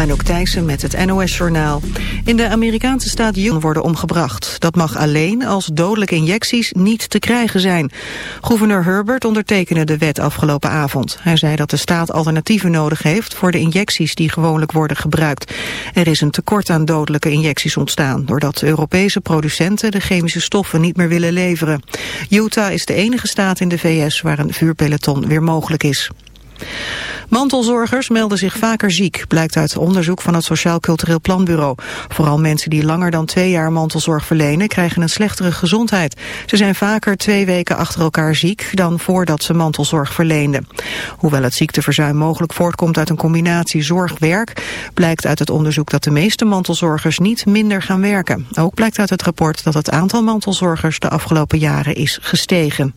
Anouk Thijssen met het NOS-journaal. In de Amerikaanse staat Utah worden omgebracht. Dat mag alleen als dodelijke injecties niet te krijgen zijn. Gouverneur Herbert ondertekende de wet afgelopen avond. Hij zei dat de staat alternatieven nodig heeft voor de injecties die gewoonlijk worden gebruikt. Er is een tekort aan dodelijke injecties ontstaan... doordat Europese producenten de chemische stoffen niet meer willen leveren. Utah is de enige staat in de VS waar een vuurpeloton weer mogelijk is. Mantelzorgers melden zich vaker ziek, blijkt uit onderzoek van het Sociaal Cultureel Planbureau. Vooral mensen die langer dan twee jaar mantelzorg verlenen krijgen een slechtere gezondheid. Ze zijn vaker twee weken achter elkaar ziek dan voordat ze mantelzorg verleenden. Hoewel het ziekteverzuim mogelijk voortkomt uit een combinatie zorg-werk, blijkt uit het onderzoek dat de meeste mantelzorgers niet minder gaan werken. Ook blijkt uit het rapport dat het aantal mantelzorgers de afgelopen jaren is gestegen.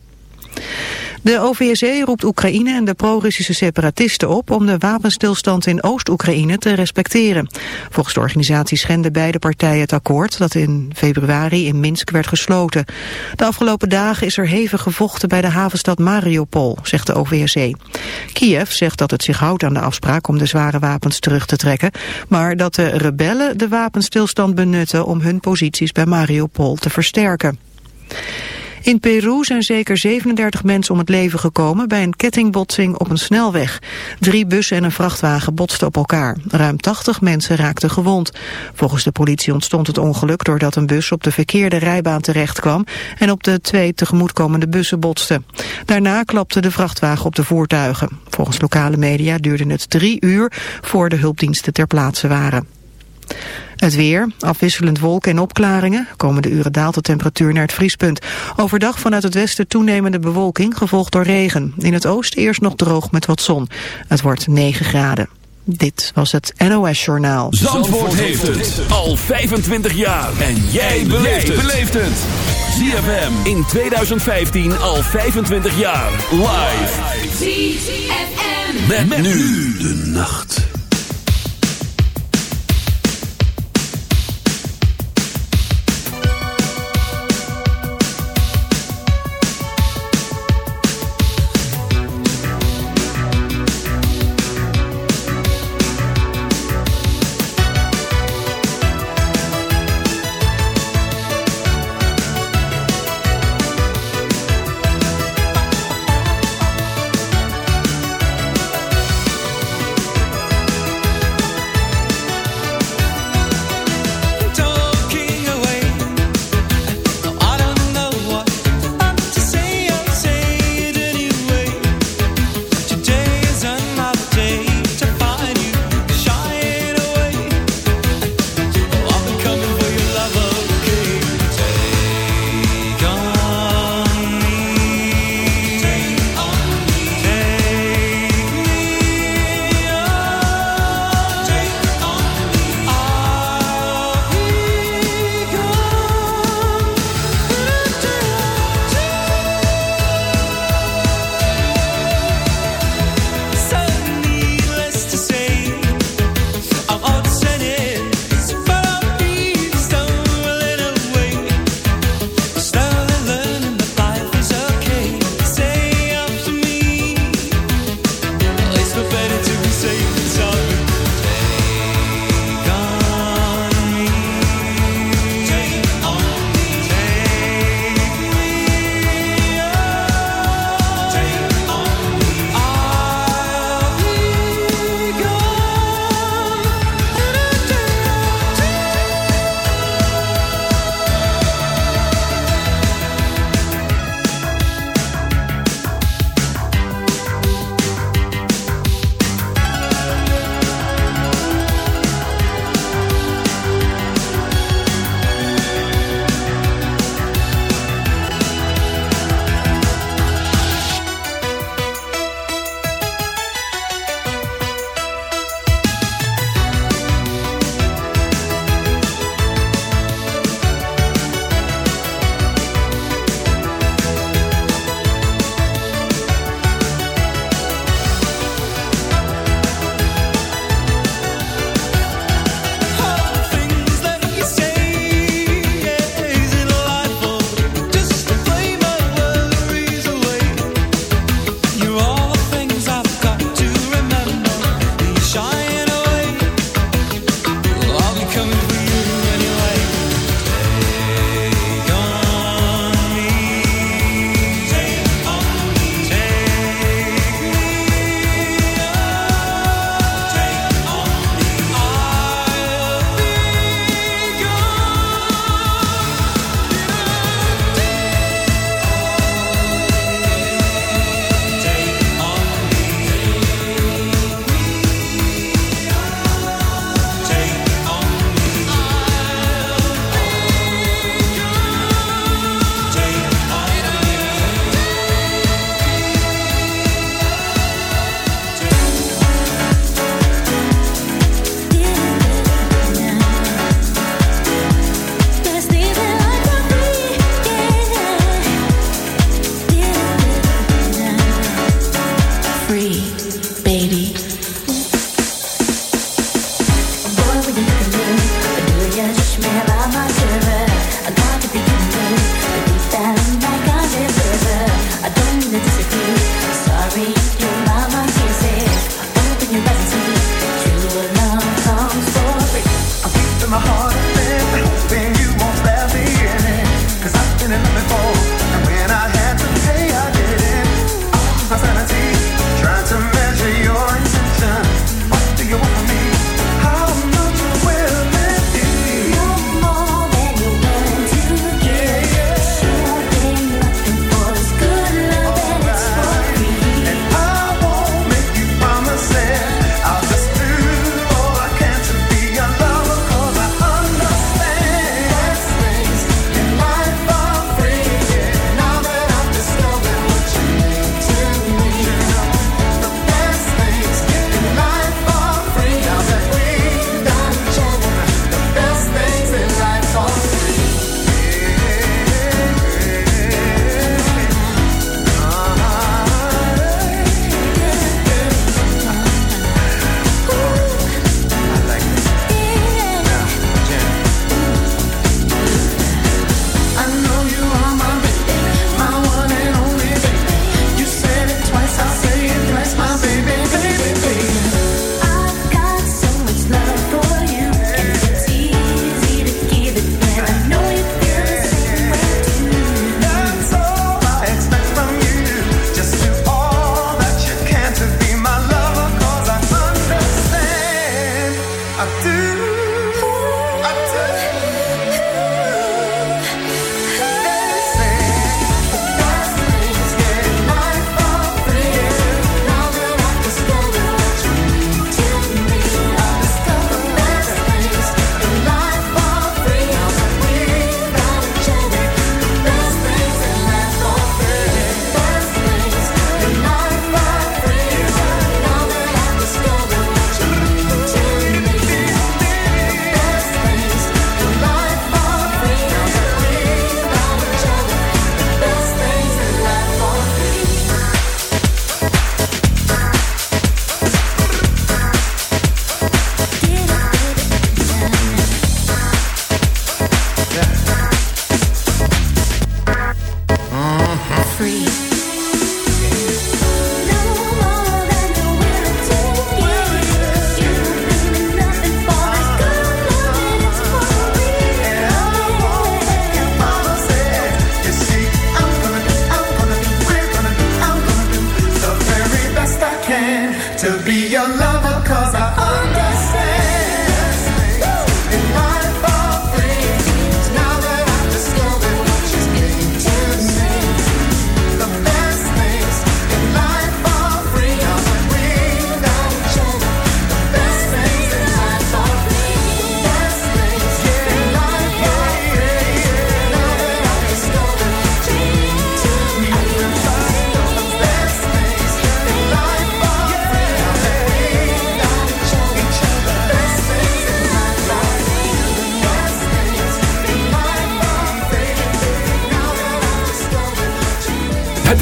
De OVSE roept Oekraïne en de pro-Russische separatisten op om de wapenstilstand in Oost-Oekraïne te respecteren. Volgens de organisatie schenden beide partijen het akkoord dat in februari in Minsk werd gesloten. De afgelopen dagen is er hevig gevochten bij de havenstad Mariupol, zegt de OVSE. Kiev zegt dat het zich houdt aan de afspraak om de zware wapens terug te trekken, maar dat de rebellen de wapenstilstand benutten om hun posities bij Mariupol te versterken. In Peru zijn zeker 37 mensen om het leven gekomen bij een kettingbotsing op een snelweg. Drie bussen en een vrachtwagen botsten op elkaar. Ruim 80 mensen raakten gewond. Volgens de politie ontstond het ongeluk doordat een bus op de verkeerde rijbaan terecht kwam en op de twee tegemoetkomende bussen botste. Daarna klapte de vrachtwagen op de voertuigen. Volgens lokale media duurde het drie uur voor de hulpdiensten ter plaatse waren. Het weer, afwisselend wolken en opklaringen. Komende uren daalt de temperatuur naar het vriespunt. Overdag vanuit het westen toenemende bewolking, gevolgd door regen. In het oosten eerst nog droog met wat zon. Het wordt 9 graden. Dit was het NOS Journaal. Zandvoort, heeft het al 25 jaar. En jij beleeft het. ZFM in 2015 al 25 jaar. Live. ZFM. met nu de nacht.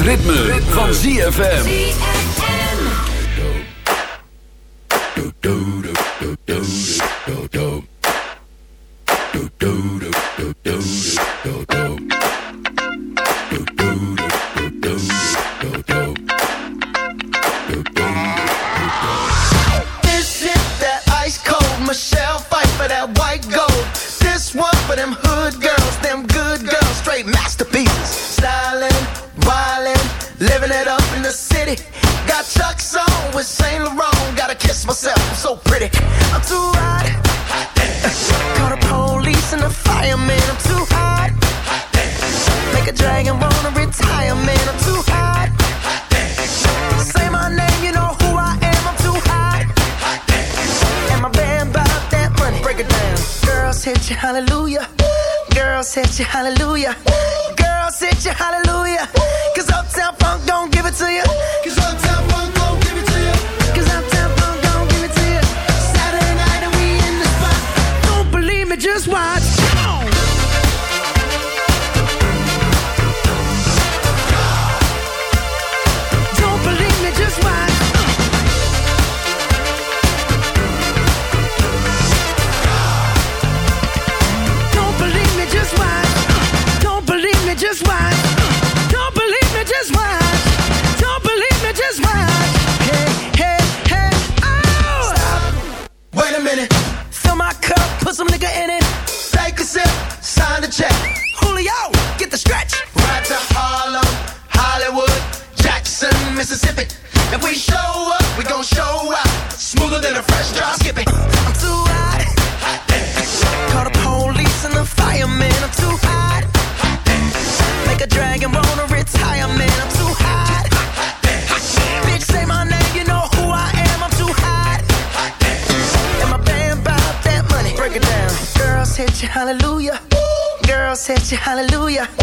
ritme, van ZFM. lluvia.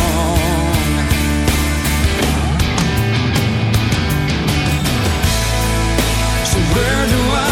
Where do I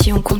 moitié, on compte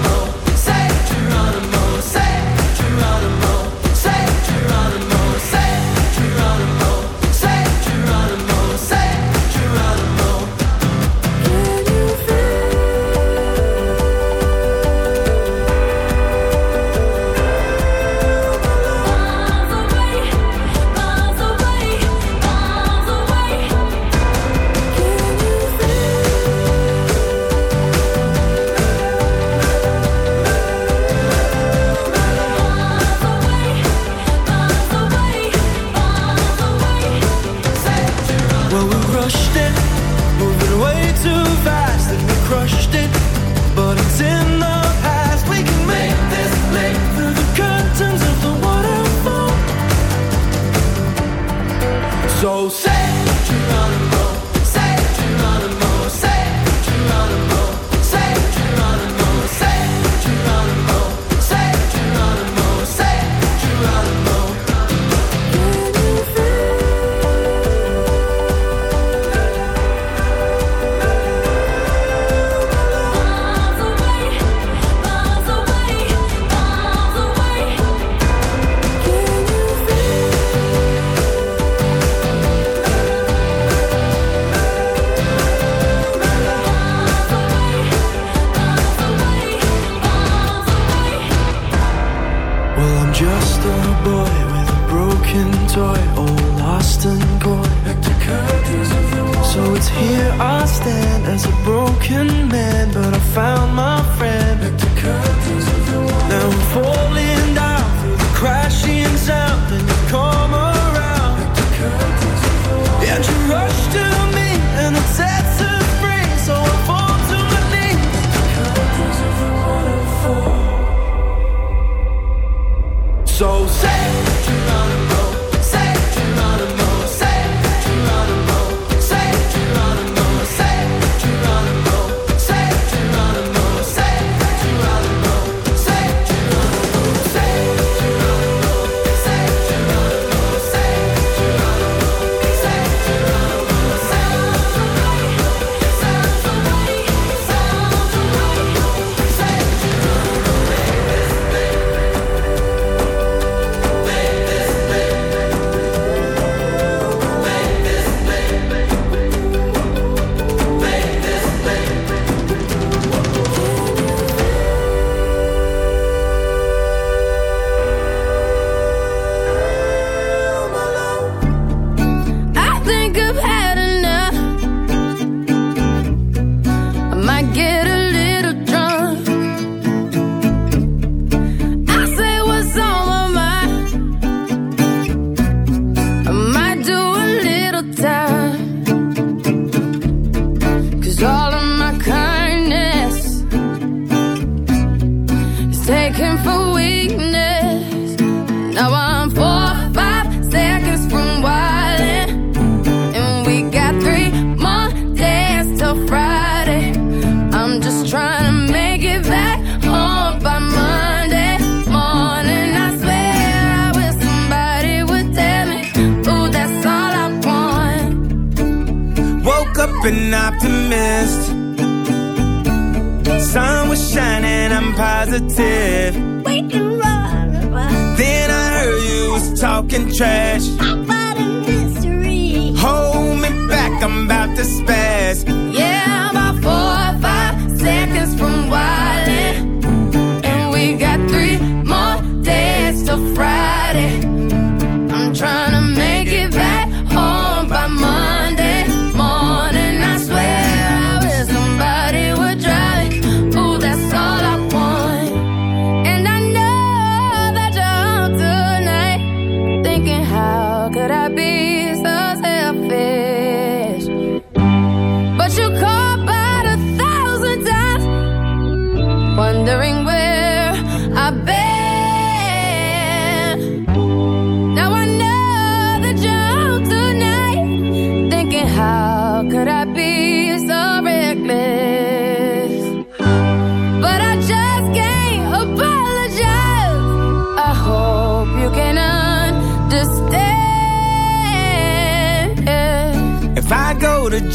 Checking for weakness. Now I'm four, five seconds from wildin', and we got three more days till Friday. I'm just trying to make it back home by Monday morning. I swear I wish somebody would tell me, ooh, that's all I want. Woke up and I sun was shining, I'm positive. We can run, run. Then I heard you was talking trash.